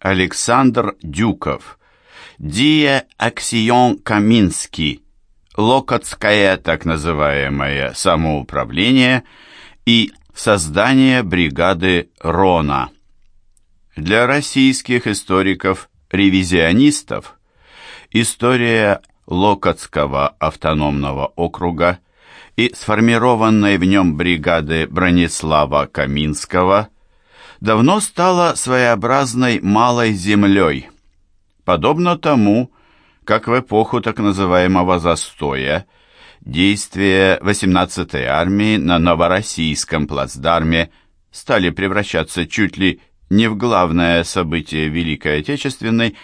Александр Дюков. Дия Аксион Каминский. Локотское так называемое самоуправление и создание бригады Рона. Для российских историков-ревизионистов история Локотского автономного округа и сформированной в нем бригады Бронислава Каминского давно стала своеобразной малой землей, подобно тому, как в эпоху так называемого «застоя» действия 18-й армии на Новороссийском плацдарме стали превращаться чуть ли не в главное событие Великой Отечественной,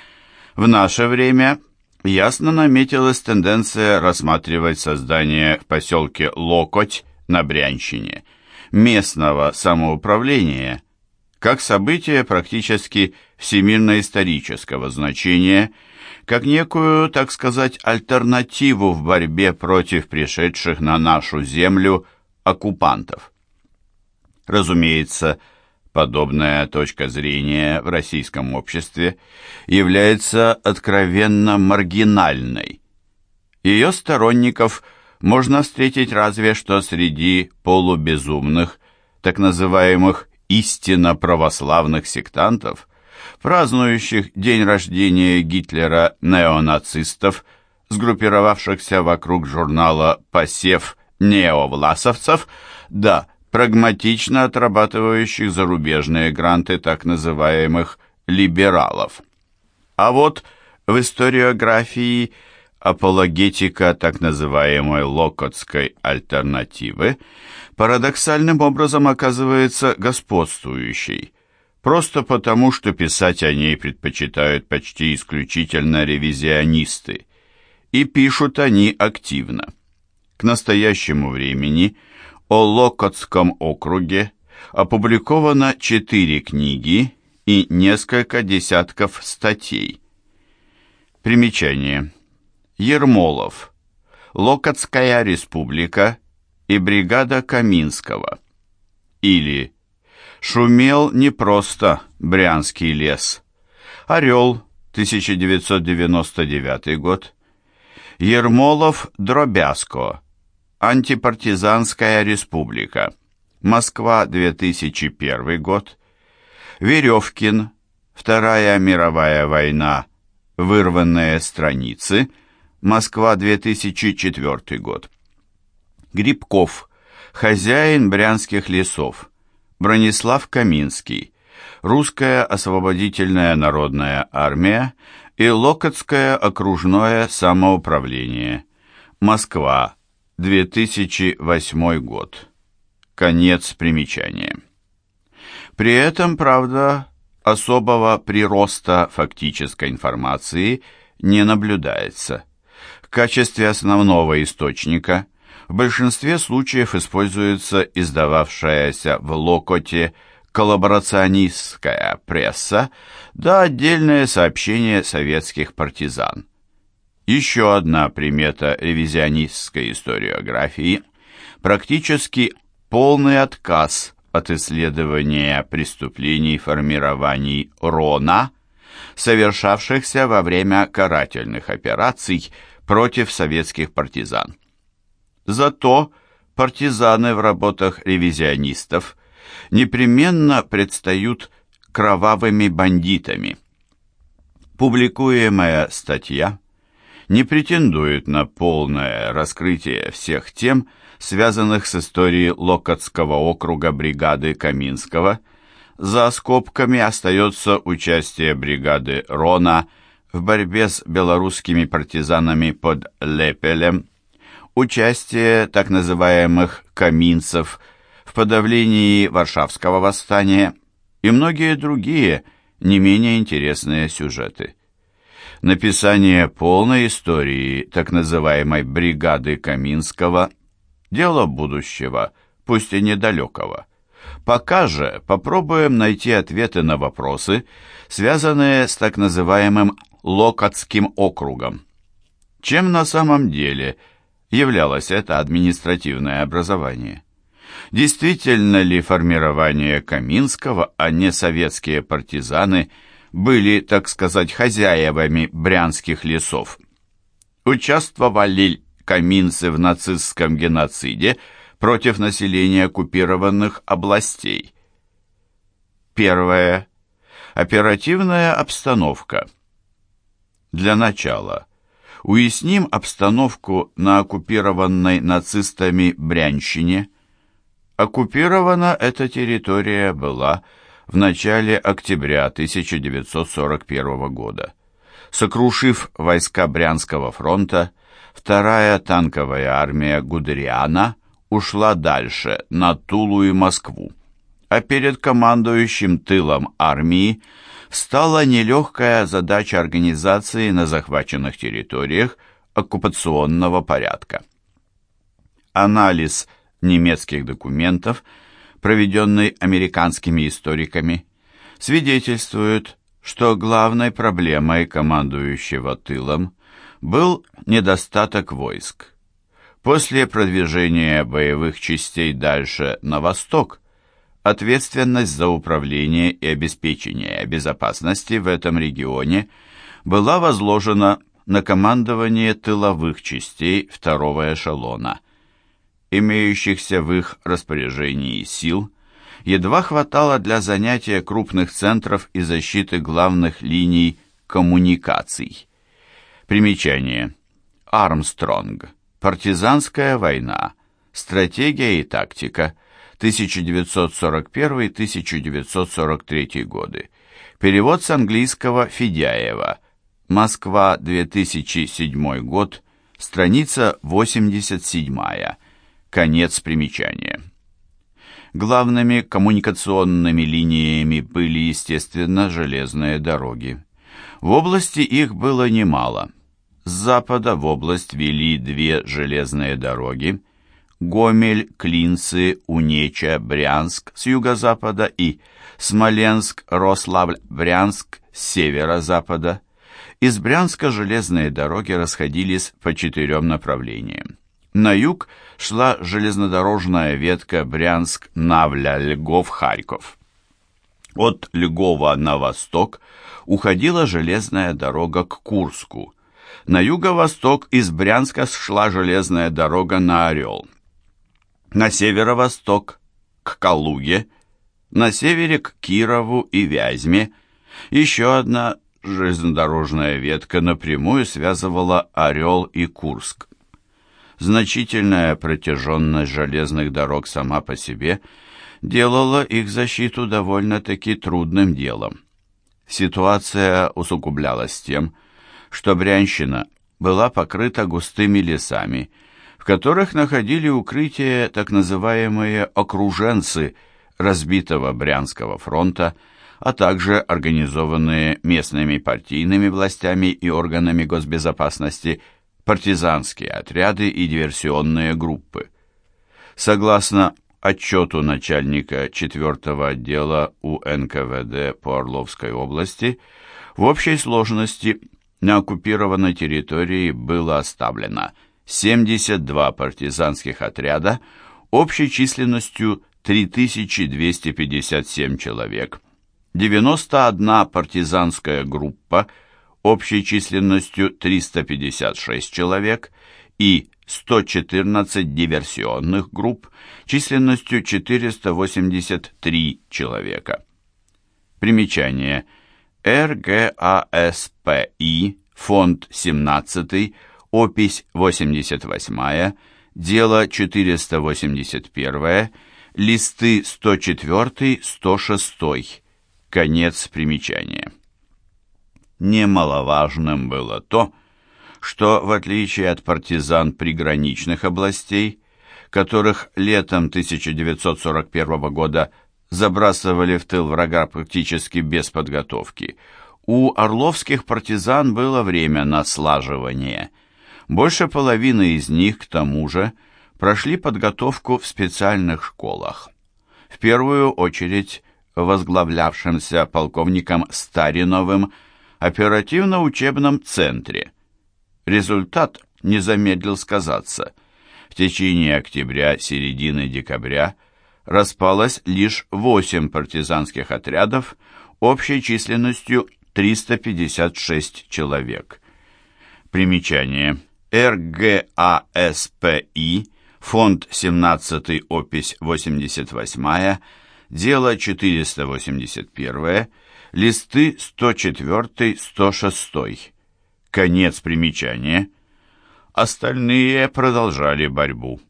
в наше время ясно наметилась тенденция рассматривать создание в поселке Локоть на Брянщине местного самоуправления как событие практически всемирно-исторического значения, как некую, так сказать, альтернативу в борьбе против пришедших на нашу землю оккупантов. Разумеется, Подобная точка зрения в российском обществе является откровенно маргинальной. Ее сторонников можно встретить разве что среди полубезумных, так называемых истинно православных сектантов, празднующих день рождения Гитлера неонацистов, сгруппировавшихся вокруг журнала «Посев неовласовцев», да, прагматично отрабатывающих зарубежные гранты так называемых «либералов». А вот в историографии апологетика так называемой локотской альтернативы парадоксальным образом оказывается господствующей, просто потому, что писать о ней предпочитают почти исключительно ревизионисты, и пишут они активно. К настоящему времени – о Локотском округе опубликовано четыре книги и несколько десятков статей. Примечание. Ермолов. Локотская республика и бригада Каминского. Или «Шумел не просто Брянский лес». Орел, 1999 год. Ермолов Дробяско. Антипартизанская республика. Москва, 2001 год. Веревкин. Вторая мировая война. Вырванные страницы. Москва, 2004 год. Грибков. Хозяин брянских лесов. Бронислав Каминский. Русская освободительная народная армия и Локотское окружное самоуправление. Москва, 2008 год. Конец примечания. При этом, правда, особого прироста фактической информации не наблюдается. Качестве основного источника в большинстве случаев используется издававшаяся в Локоте коллаборационистская пресса да отдельное сообщение советских партизан. Еще одна примета ревизионистской историографии – практически полный отказ от исследования преступлений формирований РОНА, совершавшихся во время карательных операций против советских партизан. Зато партизаны в работах ревизионистов непременно предстают кровавыми бандитами. Публикуемая статья – не претендует на полное раскрытие всех тем, связанных с историей Локотского округа бригады Каминского. За скобками остается участие бригады Рона в борьбе с белорусскими партизанами под Лепелем, участие так называемых «каминцев» в подавлении Варшавского восстания и многие другие не менее интересные сюжеты написание полной истории так называемой бригады Каминского – дело будущего, пусть и недалекого. Пока же попробуем найти ответы на вопросы, связанные с так называемым Локотским округом. Чем на самом деле являлось это административное образование? Действительно ли формирование Каминского, а не советские партизаны – были, так сказать, хозяевами брянских лесов. Участвовали каминцы в нацистском геноциде против населения оккупированных областей. Первое. Оперативная обстановка. Для начала уясним обстановку на оккупированной нацистами Брянщине. Оккупирована эта территория была в начале октября 1941 года. Сокрушив войска Брянского фронта, вторая танковая армия Гудериана ушла дальше, на Тулу и Москву. А перед командующим тылом армии стала нелегкая задача организации на захваченных территориях оккупационного порядка. Анализ немецких документов, проведенный американскими историками, свидетельствует, что главной проблемой командующего тылом был недостаток войск. После продвижения боевых частей дальше на восток, ответственность за управление и обеспечение безопасности в этом регионе была возложена на командование тыловых частей второго эшелона. Имеющихся в их распоряжении сил едва хватало для занятия крупных центров и защиты главных линий коммуникаций. Примечание. Армстронг. Партизанская война. Стратегия и тактика. 1941-1943 годы. Перевод с английского Федяева. Москва, 2007 год. Страница 87. Конец примечания. Главными коммуникационными линиями были, естественно, железные дороги. В области их было немало. С запада в область вели две железные дороги Гомель, Клинцы, Унеча, Брянск с юго-запада и Смоленск, Рославль, Брянск с северо-запада. Из Брянска железные дороги расходились по четырем направлениям. На юг шла железнодорожная ветка Брянск-Навля-Льгов-Харьков. От Льгова на восток уходила железная дорога к Курску. На юго-восток из Брянска шла железная дорога на Орел. На северо-восток к Калуге, на севере к Кирову и Вязьме. Еще одна железнодорожная ветка напрямую связывала Орел и Курск. Значительная протяженность железных дорог сама по себе делала их защиту довольно-таки трудным делом. Ситуация усугублялась тем, что Брянщина была покрыта густыми лесами, в которых находили укрытие так называемые «окруженцы» разбитого Брянского фронта, а также организованные местными партийными властями и органами госбезопасности партизанские отряды и диверсионные группы. Согласно отчету начальника 4-го отдела УНКВД по Орловской области, в общей сложности на оккупированной территории было оставлено 72 партизанских отряда общей численностью 3257 человек, 91 партизанская группа общей численностью 356 человек и 114 диверсионных групп численностью 483 человека. Примечание. РГАСПИ, фонд 17, опись 88, дело 481, листы 104-106, конец примечания. Немаловажным было то, что, в отличие от партизан приграничных областей, которых летом 1941 года забрасывали в тыл врага практически без подготовки, у орловских партизан было время на слаживание. Больше половины из них, к тому же, прошли подготовку в специальных школах. В первую очередь возглавлявшимся полковником Стариновым оперативно-учебном центре. Результат не замедлил сказаться. В течение октября-середины декабря распалось лишь восемь партизанских отрядов общей численностью 356 человек. Примечание. РГАСПИ, фонд 17, опись 88, дело 481, листы 104-106. Конец примечания. Остальные продолжали борьбу.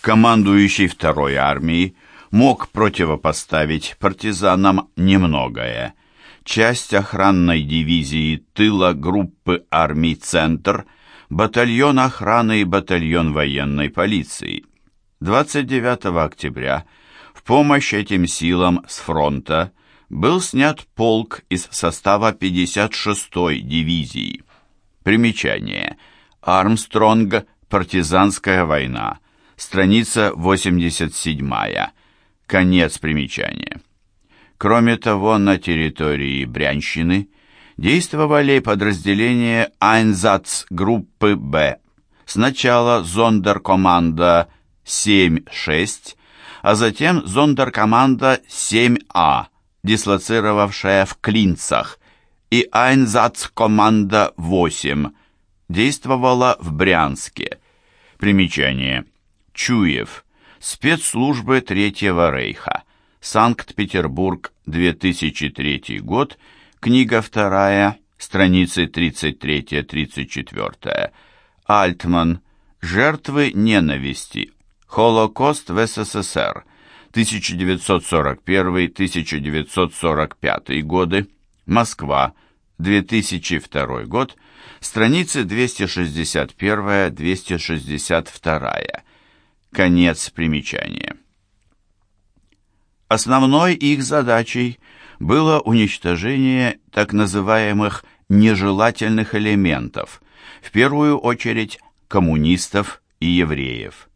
Командующий второй армией мог противопоставить партизанам немногое. Часть охранной дивизии тыла группы армий «Центр», батальон охраны и батальон военной полиции. 29 октября в помощь этим силам с фронта был снят полк из состава 56-й дивизии. Примечание. Армстронг. Партизанская война. Страница 87. Конец примечания. Кроме того, на территории Брянщины действовали подразделения группы «Б». Сначала зондеркоманда 7-6, а затем зондеркоманда 7А, дислоцировавшая в Клинцах, и Айнзац-команда 8, действовала в Брянске. Примечание. Чуев. Спецслужбы Третьего Рейха. Санкт-Петербург, 2003 год. Книга вторая, страницы 33-34. Альтман. Жертвы ненависти. Холокост в СССР. 1941-1945 годы. Москва. 2002 год. Страницы 261-262. Конец примечания. Основной их задачей было уничтожение так называемых нежелательных элементов, в первую очередь коммунистов и евреев.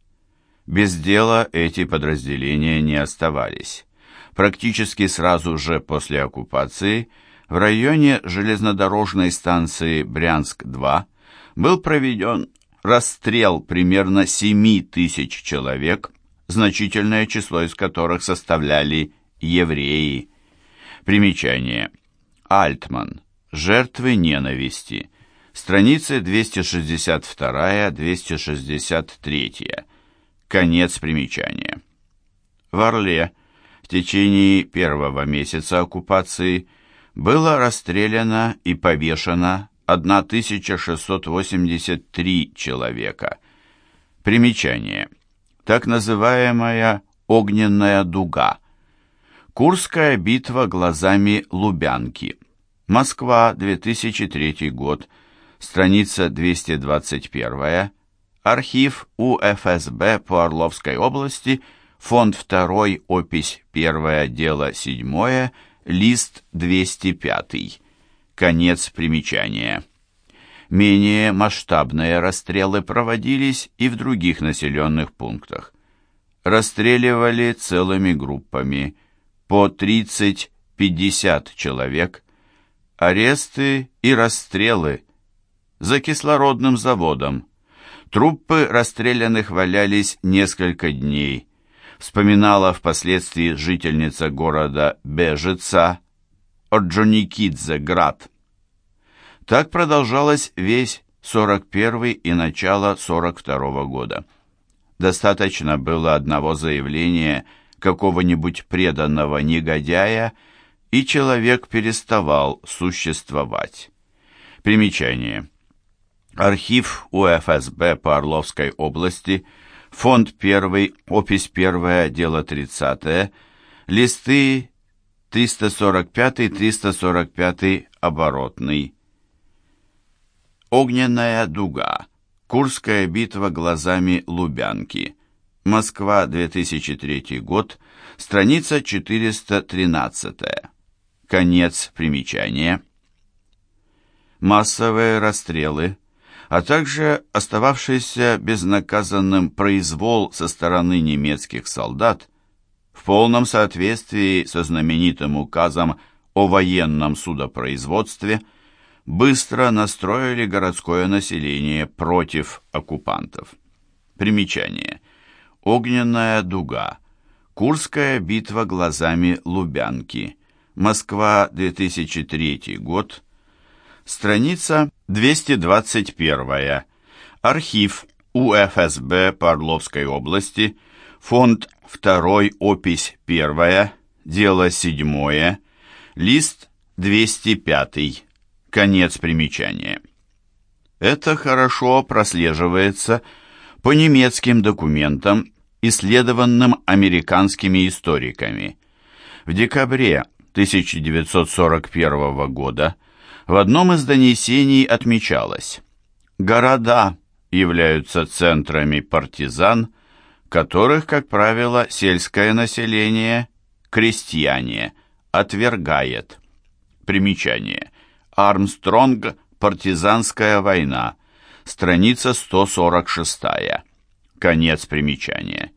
Без дела эти подразделения не оставались. Практически сразу же после оккупации в районе железнодорожной станции Брянск-2 был проведен расстрел примерно 7 тысяч человек, значительное число из которых составляли евреи. Примечание. Альтман. Жертвы ненависти. Страницы 262-263. Конец примечания. В Орле в течение первого месяца оккупации было расстреляно и повешено 1683 человека. Примечание. Так называемая «огненная дуга». Курская битва глазами Лубянки. Москва, 2003 год. Страница 221. Архив УФСБ по Орловской области. Фонд 2, опись 1, дело 7, лист 205. Конец примечания. Менее масштабные расстрелы проводились и в других населенных пунктах. Расстреливали целыми группами, по 30-50 человек, аресты и расстрелы за кислородным заводом. Трупы расстрелянных валялись несколько дней, вспоминала впоследствии жительница города Бежица Орджоникидзе Град. Так продолжалось весь 41 и начало 42 -го года. Достаточно было одного заявления какого-нибудь преданного негодяя, и человек переставал существовать. Примечание. Архив УФСБ по Орловской области, фонд 1, опись 1, дело 30, листы 345-345 оборотный. Огненная дуга. Курская битва глазами Лубянки. Москва, 2003 год. Страница 413. Конец примечания. Массовые расстрелы, а также остававшийся безнаказанным произвол со стороны немецких солдат в полном соответствии со знаменитым указом о военном судопроизводстве быстро настроили городское население против оккупантов. Примечание. Огненная дуга. Курская битва глазами Лубянки. Москва, 2003 год. Страница 221. Архив УФСБ по Орловской области. Фонд 2, опись 1, дело 7, лист 205. Конец примечания. Это хорошо прослеживается по немецким документам, исследованным американскими историками. В декабре 1941 года в одном из донесений отмечалось «Города являются центрами партизан, которых, как правило, сельское население, крестьяне, отвергает». Примечание. Армстронг «Партизанская война», страница 146. Конец примечания.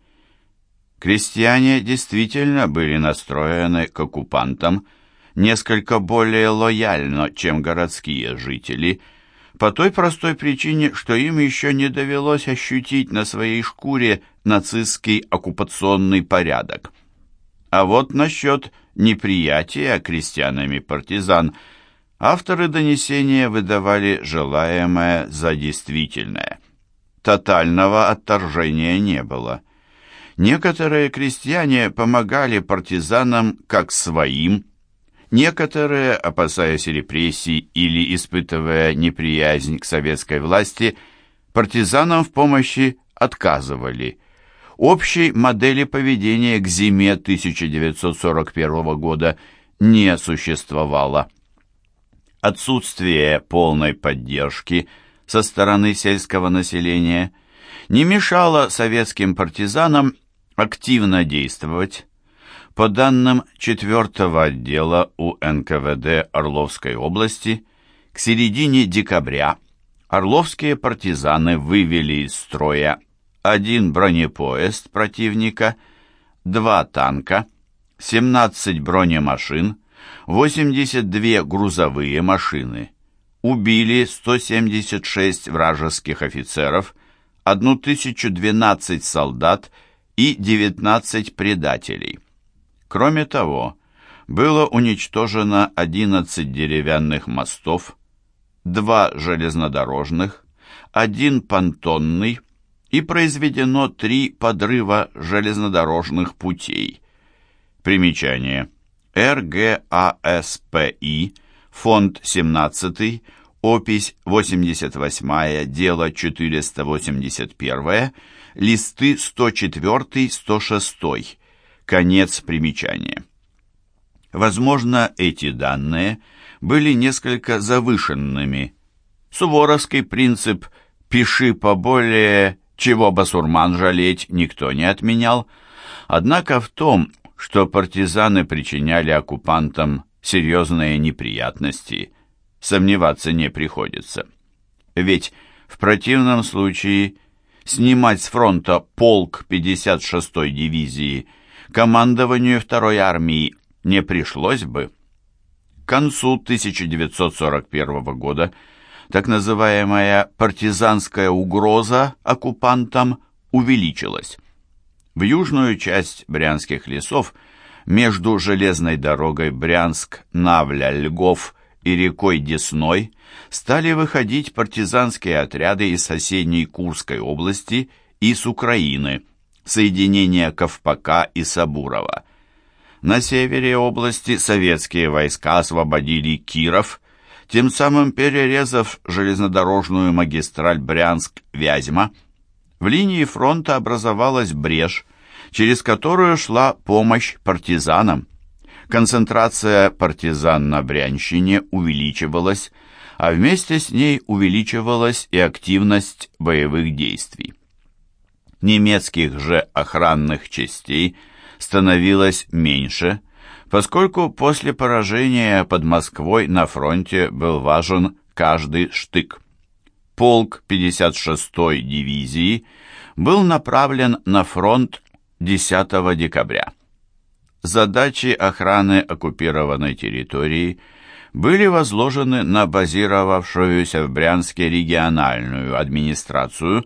Крестьяне действительно были настроены к оккупантам несколько более лояльно, чем городские жители, по той простой причине, что им еще не довелось ощутить на своей шкуре нацистский оккупационный порядок. А вот насчет неприятия крестьянами партизан авторы донесения выдавали желаемое за действительное. Тотального отторжения не было – Некоторые крестьяне помогали партизанам как своим, некоторые, опасаясь репрессий или испытывая неприязнь к советской власти, партизанам в помощи отказывали. Общей модели поведения к зиме 1941 года не существовало. Отсутствие полной поддержки со стороны сельского населения не мешало советским партизанам активно действовать. По данным 4 отдела УНКВД Орловской области, к середине декабря орловские партизаны вывели из строя один бронепоезд противника, два танка, 17 бронемашин, 82 грузовые машины, убили 176 вражеских офицеров, 1012 солдат и 19 предателей. Кроме того, было уничтожено 11 деревянных мостов, 2 железнодорожных, один понтонный и произведено 3 подрыва железнодорожных путей. Примечание. РГАСПИ, фонд 17, опись 88, дело 481, листы 104-106, конец примечания. Возможно, эти данные были несколько завышенными. Суворовский принцип «пиши поболее, чего басурман жалеть» никто не отменял, однако в том, что партизаны причиняли оккупантам серьезные неприятности, сомневаться не приходится. Ведь в противном случае снимать с фронта полк 56-й дивизии командованию второй армии не пришлось бы. К концу 1941 года так называемая партизанская угроза оккупантам увеличилась. В южную часть брянских лесов между железной дорогой Брянск-Навля-Льгов и рекой Десной стали выходить партизанские отряды из соседней Курской области и с Украины, соединения Ковпака и Сабурова. На севере области советские войска освободили Киров, тем самым перерезав железнодорожную магистраль Брянск-Вязьма. В линии фронта образовалась брешь, через которую шла помощь партизанам. Концентрация партизан на Брянщине увеличивалась, а вместе с ней увеличивалась и активность боевых действий. Немецких же охранных частей становилось меньше, поскольку после поражения под Москвой на фронте был важен каждый штык. Полк 56-й дивизии был направлен на фронт 10 декабря. Задачи охраны оккупированной территории были возложены на базировавшуюся в Брянске региональную администрацию,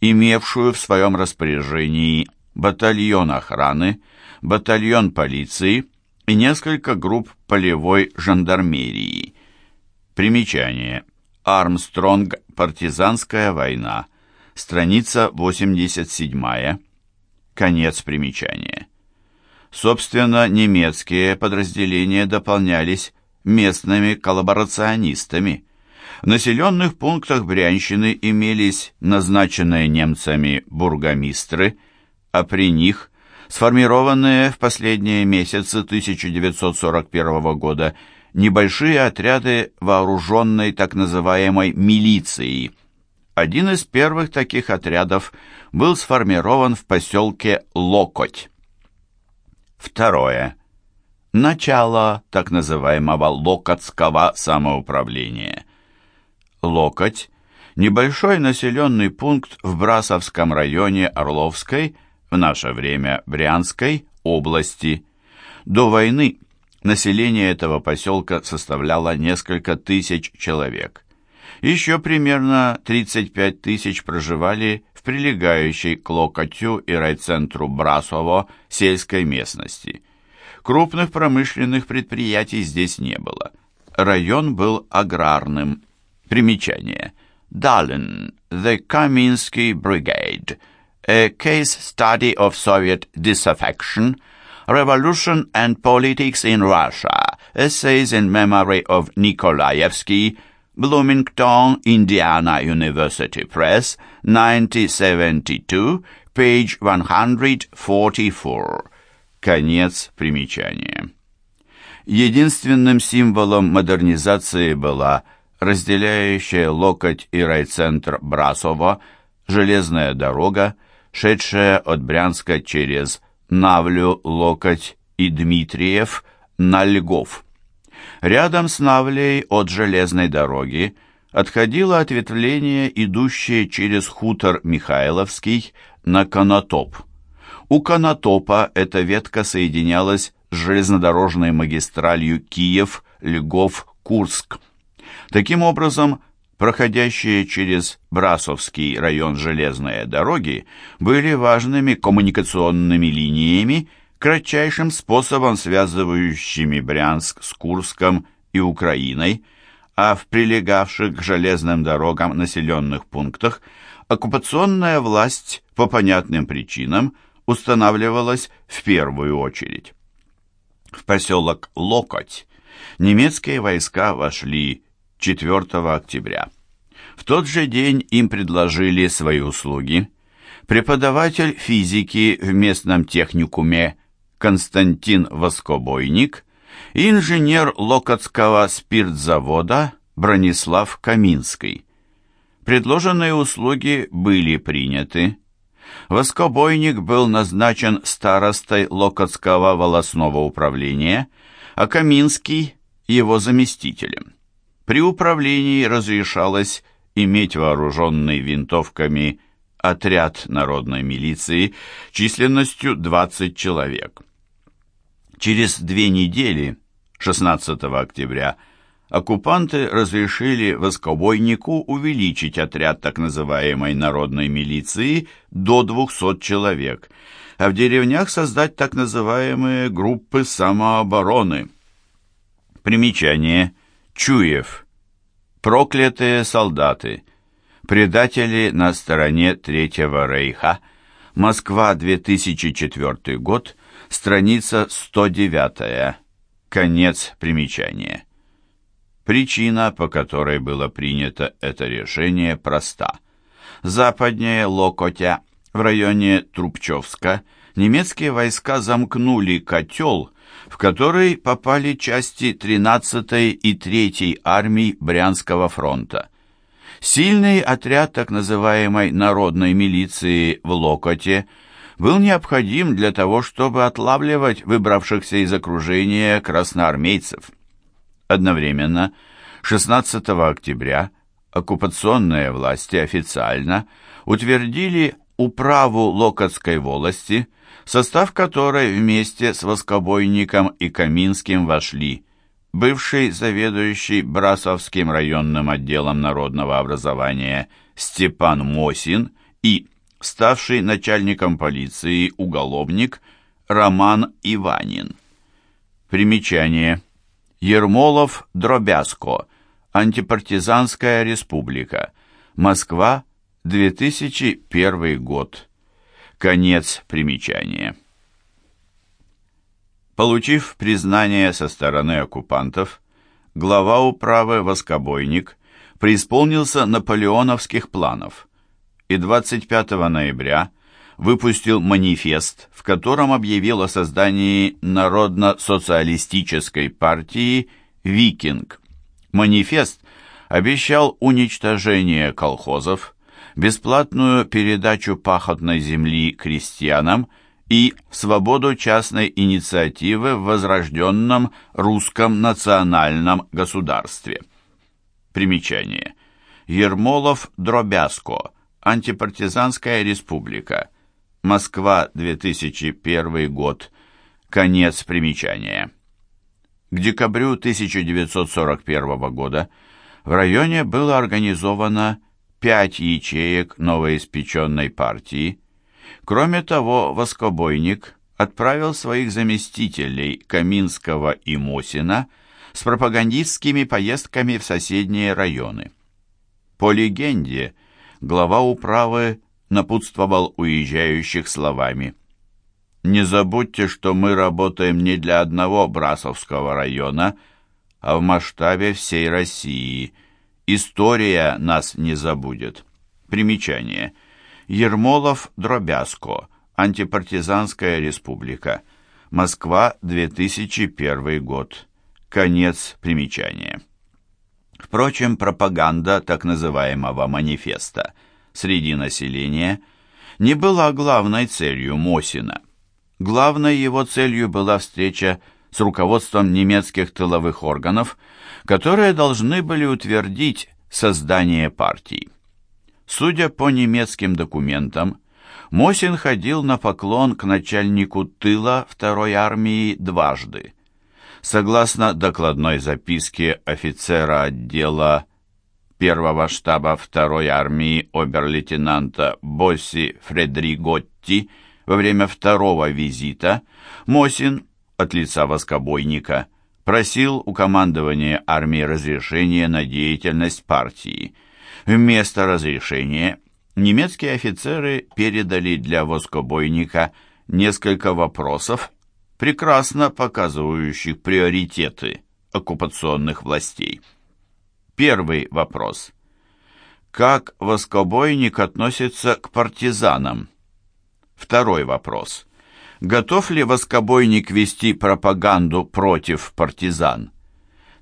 имевшую в своем распоряжении батальон охраны, батальон полиции и несколько групп полевой жандармерии. Примечание. Армстронг. Партизанская война. Страница 87. Конец примечания. Собственно, немецкие подразделения дополнялись местными коллаборационистами. В населенных пунктах Брянщины имелись назначенные немцами бургомистры, а при них сформированные в последние месяцы 1941 года небольшие отряды вооруженной так называемой милиции. Один из первых таких отрядов был сформирован в поселке Локоть. Второе. Начало так называемого Локотского самоуправления. Локоть – небольшой населенный пункт в Брасовском районе Орловской, в наше время Брянской, области. До войны население этого поселка составляло несколько тысяч человек. Еще примерно 35 тысяч проживали в прилегающей к Локотью и райцентру Брасово сельской местности. Крупных промышленных предприятий здесь не было. Район был аграрным. Примечание. Dahlen, the Kaminsky Brigade, a case study of Soviet disaffection, revolution and politics in Russia, essays in memory of Nikolaevsky, Bloomington, Indiana University Press, 1972, page 144. Конец примечания. Единственным символом модернизации была разделяющая локоть и райцентр Брасово железная дорога, шедшая от Брянска через Навлю, Локоть и Дмитриев на Льгов. Рядом с Навлей от железной дороги отходило ответвление, идущее через хутор Михайловский на Конотоп. У Конотопа эта ветка соединялась с железнодорожной магистралью Киев-Льгов-Курск. Таким образом, проходящие через Брасовский район железные дороги были важными коммуникационными линиями, кратчайшим способом связывающими Брянск с Курском и Украиной, а в прилегавших к железным дорогам населенных пунктах оккупационная власть по понятным причинам устанавливалась в первую очередь. В поселок Локоть немецкие войска вошли 4 октября. В тот же день им предложили свои услуги преподаватель физики в местном техникуме Константин Воскобойник и инженер Локотского спиртзавода Бронислав Каминский. Предложенные услуги были приняты. Воскобойник был назначен старостой Локотского волосного управления, а Каминский – его заместителем. При управлении разрешалось иметь вооруженный винтовками отряд народной милиции численностью 20 человек. Через две недели, 16 октября, оккупанты разрешили воскобойнику увеличить отряд так называемой народной милиции до 200 человек, а в деревнях создать так называемые группы самообороны. Примечание – Чуев. Проклятые солдаты. Предатели на стороне Третьего Рейха. Москва, 2004 год. Страница 109. Конец примечания. Причина, по которой было принято это решение, проста. Западнее Локотя, в районе Трубчевска, немецкие войска замкнули котел, в который попали части 13-й и 3-й армий Брянского фронта. Сильный отряд так называемой народной милиции в Локоте был необходим для того, чтобы отлавливать выбравшихся из окружения красноармейцев. Одновременно 16 октября оккупационные власти официально утвердили управу Локотской волости – состав которой вместе с Воскобойником и Каминским вошли бывший заведующий Брасовским районным отделом народного образования Степан Мосин и ставший начальником полиции уголовник Роман Иванин. Примечание. Ермолов Дробязко. Антипартизанская республика. Москва, 2001 год. Конец примечания. Получив признание со стороны оккупантов, глава управы Воскобойник преисполнился наполеоновских планов и 25 ноября выпустил манифест, в котором объявил о создании Народно-социалистической партии «Викинг». Манифест обещал уничтожение колхозов, бесплатную передачу пахотной земли крестьянам и свободу частной инициативы в возрожденном русском национальном государстве. Примечание. Ермолов-Дробязко. Антипартизанская республика. Москва, 2001 год. Конец примечания. К декабрю 1941 года в районе было организовано пять ячеек новоиспеченной партии. Кроме того, Воскобойник отправил своих заместителей Каминского и Мосина с пропагандистскими поездками в соседние районы. По легенде, глава управы напутствовал уезжающих словами «Не забудьте, что мы работаем не для одного Брасовского района, а в масштабе всей России. История нас не забудет». Примечание. Ермолов, Дробязко. Антипартизанская республика. Москва, 2001 год. Конец примечания. Впрочем, пропаганда так называемого манифеста среди населения не была главной целью Мосина. Главной его целью была встреча с руководством немецких тыловых органов, которые должны были утвердить создание партии. Судя по немецким документам, Мосин ходил на поклон к начальнику тыла второй армии дважды – Согласно докладной записке офицера отдела первого штаба второй армии обер-лейтенанта Босси Фредриготти во время второго визита, Мосин от лица воскобойника просил у командования армии разрешения на деятельность партии. Вместо разрешения немецкие офицеры передали для воскобойника несколько вопросов, прекрасно показывающих приоритеты оккупационных властей. Первый вопрос. Как воскобойник относится к партизанам? Второй вопрос. Готов ли воскобойник вести пропаганду против партизан?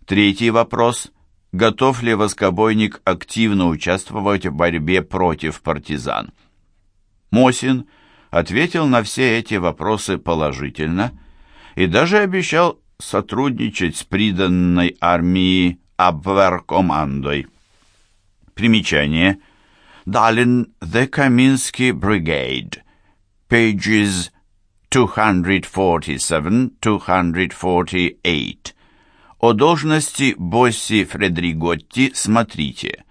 Третий вопрос. Готов ли воскобойник активно участвовать в борьбе против партизан? Мосин ответил на все эти вопросы положительно – и даже обещал сотрудничать с приданной армией Абверкомандой. Примечание. Далин The Kaminsky Brigade. Pages 247-248. О должности Босси Фредриготти смотрите.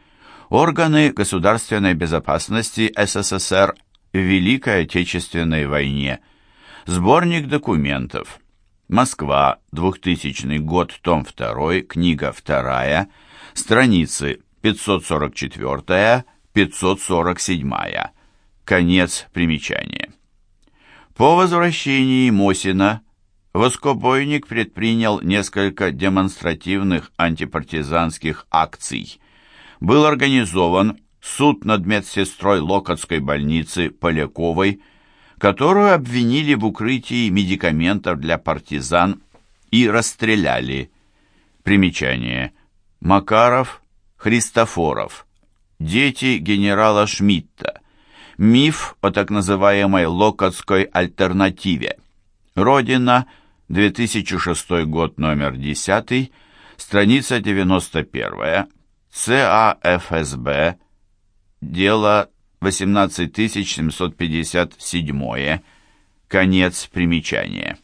Органы государственной безопасности СССР в Великой Отечественной войне. Сборник документов. Москва, 2000 год, том 2, книга 2, страницы 544-547. Конец примечания. По возвращении Мосина Воскобойник предпринял несколько демонстративных антипартизанских акций. Был организован суд над медсестрой Локотской больницы Поляковой, которую обвинили в укрытии медикаментов для партизан и расстреляли. Примечание. Макаров, Христофоров. Дети генерала Шмидта. Миф о так называемой Локотской альтернативе. Родина, 2006 год, номер 10, страница 91, ЦАФСБ, дело 18757. Конец примечания.